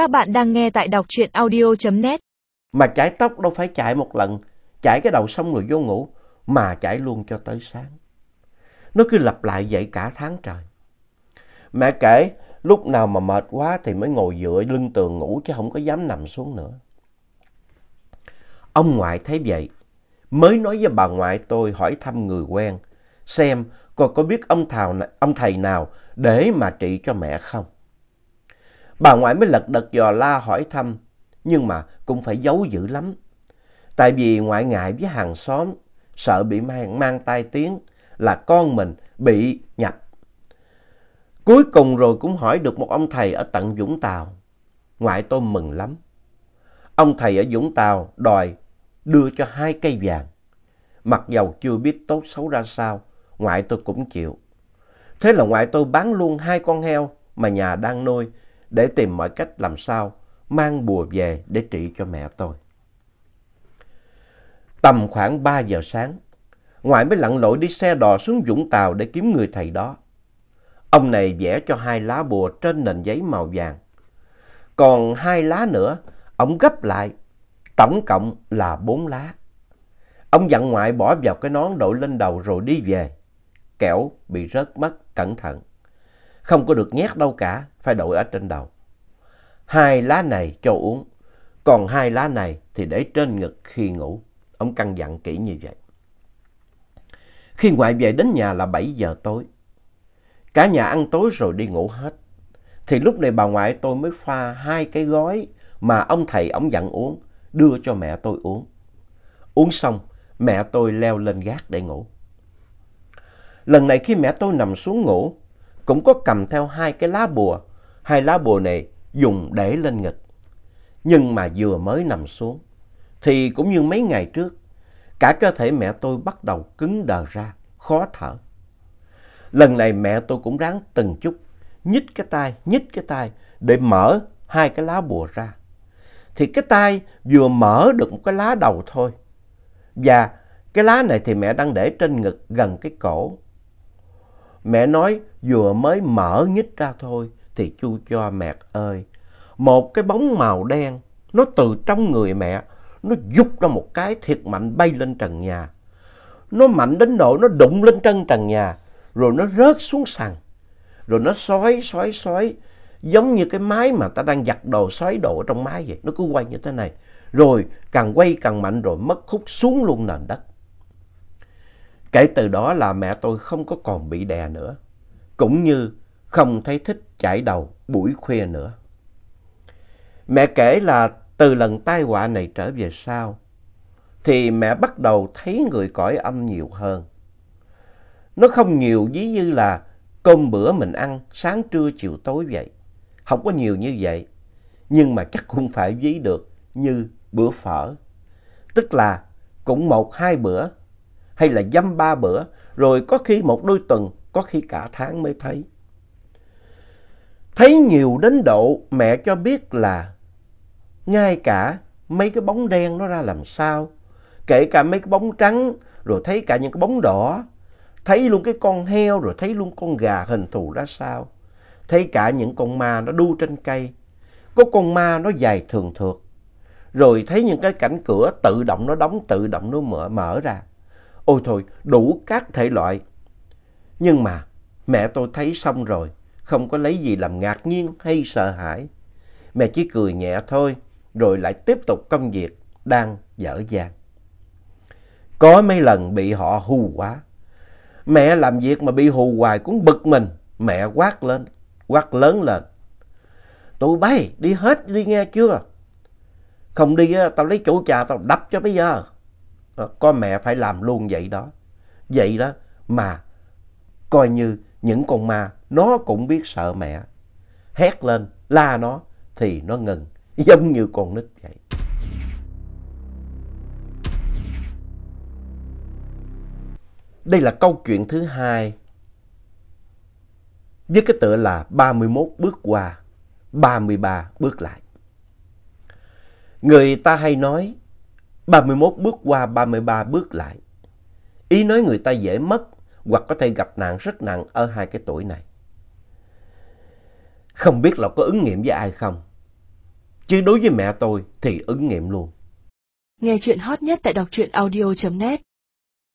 Các bạn đang nghe tại đọc truyện audio.net. Mà chải tóc đâu phải chải một lần, chải cái đầu xong rồi vô ngủ, mà chải luôn cho tới sáng. Nó cứ lặp lại vậy cả tháng trời. Mẹ kể, lúc nào mà mệt quá thì mới ngồi dựa lưng tường ngủ chứ không có dám nằm xuống nữa. Ông ngoại thấy vậy, mới nói với bà ngoại tôi hỏi thăm người quen, xem coi có biết ông, thào, ông thầy nào để mà trị cho mẹ không. Bà ngoại mới lật đật dò la hỏi thăm, nhưng mà cũng phải giấu dữ lắm. Tại vì ngoại ngại với hàng xóm, sợ bị mang, mang tai tiếng là con mình bị nhập. Cuối cùng rồi cũng hỏi được một ông thầy ở tận Vũng Tàu. Ngoại tôi mừng lắm. Ông thầy ở Vũng Tàu đòi đưa cho hai cây vàng. Mặc dầu chưa biết tốt xấu ra sao, ngoại tôi cũng chịu. Thế là ngoại tôi bán luôn hai con heo mà nhà đang nuôi để tìm mọi cách làm sao mang bùa về để trị cho mẹ tôi. Tầm khoảng 3 giờ sáng, ngoại mới lặn lội đi xe đò xuống Vũng Tàu để kiếm người thầy đó. Ông này vẽ cho hai lá bùa trên nền giấy màu vàng. Còn hai lá nữa, ông gấp lại, tổng cộng là bốn lá. Ông dặn ngoại bỏ vào cái nón đội lên đầu rồi đi về. Kẻo bị rớt mất, cẩn thận. Không có được nhét đâu cả, phải đội ở trên đầu. Hai lá này cho uống, còn hai lá này thì để trên ngực khi ngủ. Ông căn dặn kỹ như vậy. Khi ngoại về đến nhà là 7 giờ tối. Cả nhà ăn tối rồi đi ngủ hết. Thì lúc này bà ngoại tôi mới pha hai cái gói mà ông thầy ông dặn uống, đưa cho mẹ tôi uống. Uống xong, mẹ tôi leo lên gác để ngủ. Lần này khi mẹ tôi nằm xuống ngủ, cũng có cầm theo hai cái lá bùa. Hai lá bùa này dùng để lên ngực. Nhưng mà vừa mới nằm xuống, thì cũng như mấy ngày trước, cả cơ thể mẹ tôi bắt đầu cứng đờ ra, khó thở. Lần này mẹ tôi cũng ráng từng chút, nhích cái tay, nhích cái tay để mở hai cái lá bùa ra. Thì cái tay vừa mở được một cái lá đầu thôi. Và cái lá này thì mẹ đang để trên ngực gần cái cổ. Mẹ nói, vừa mới mở nhích ra thôi, thì chu cho mẹ ơi. Một cái bóng màu đen, nó từ trong người mẹ, nó dục ra một cái thiệt mạnh bay lên trần nhà. Nó mạnh đến độ nó đụng lên chân trần nhà, rồi nó rớt xuống sàn. Rồi nó xoáy xoáy xoáy, giống như cái máy mà ta đang giặt đồ xoáy đồ ở trong máy vậy. Nó cứ quay như thế này. Rồi càng quay càng mạnh, rồi mất khúc xuống luôn nền đất. Kể từ đó là mẹ tôi không có còn bị đè nữa. Cũng như không thấy thích chải đầu buổi khuya nữa. Mẹ kể là từ lần tai họa này trở về sau, thì mẹ bắt đầu thấy người cõi âm nhiều hơn. Nó không nhiều ví như là cơm bữa mình ăn sáng trưa chiều tối vậy. Không có nhiều như vậy, nhưng mà chắc cũng phải ví được như bữa phở. Tức là cũng một hai bữa hay là dăm ba bữa, rồi có khi một đôi tuần, có khi cả tháng mới thấy. Thấy nhiều đến độ mẹ cho biết là ngay cả mấy cái bóng đen nó ra làm sao, kể cả mấy cái bóng trắng, rồi thấy cả những cái bóng đỏ, thấy luôn cái con heo, rồi thấy luôn con gà hình thù ra sao, thấy cả những con ma nó đu trên cây, có con ma nó dài thường thượt, rồi thấy những cái cảnh cửa tự động nó đóng, tự động nó mở, mở ra. Ôi thôi, đủ các thể loại. Nhưng mà mẹ tôi thấy xong rồi, không có lấy gì làm ngạc nhiên hay sợ hãi. Mẹ chỉ cười nhẹ thôi, rồi lại tiếp tục công việc đang dở dang. Có mấy lần bị họ hù quá. Mẹ làm việc mà bị hù hoài cũng bực mình. Mẹ quát lên, quát lớn lên. Tụi bay, đi hết đi nghe chưa? Không đi, tao lấy chỗ trà tao đập cho bây giờ. Ờ, có mẹ phải làm luôn vậy đó. Vậy đó mà coi như những con ma nó cũng biết sợ mẹ. Hét lên, la nó thì nó ngừng, giống như con nít vậy. Đây là câu chuyện thứ hai với cái tựa là 31 bước qua, 33 bước lại. Người ta hay nói 31 bước qua 33 bước lại. Ý nói người ta dễ mất hoặc có thể gặp nạn rất nặng ở hai cái tuổi này. Không biết là có ứng nghiệm với ai không? chứ đối với mẹ tôi thì ứng nghiệm luôn. Nghe chuyện hot nhất tại đọc truyện audio.net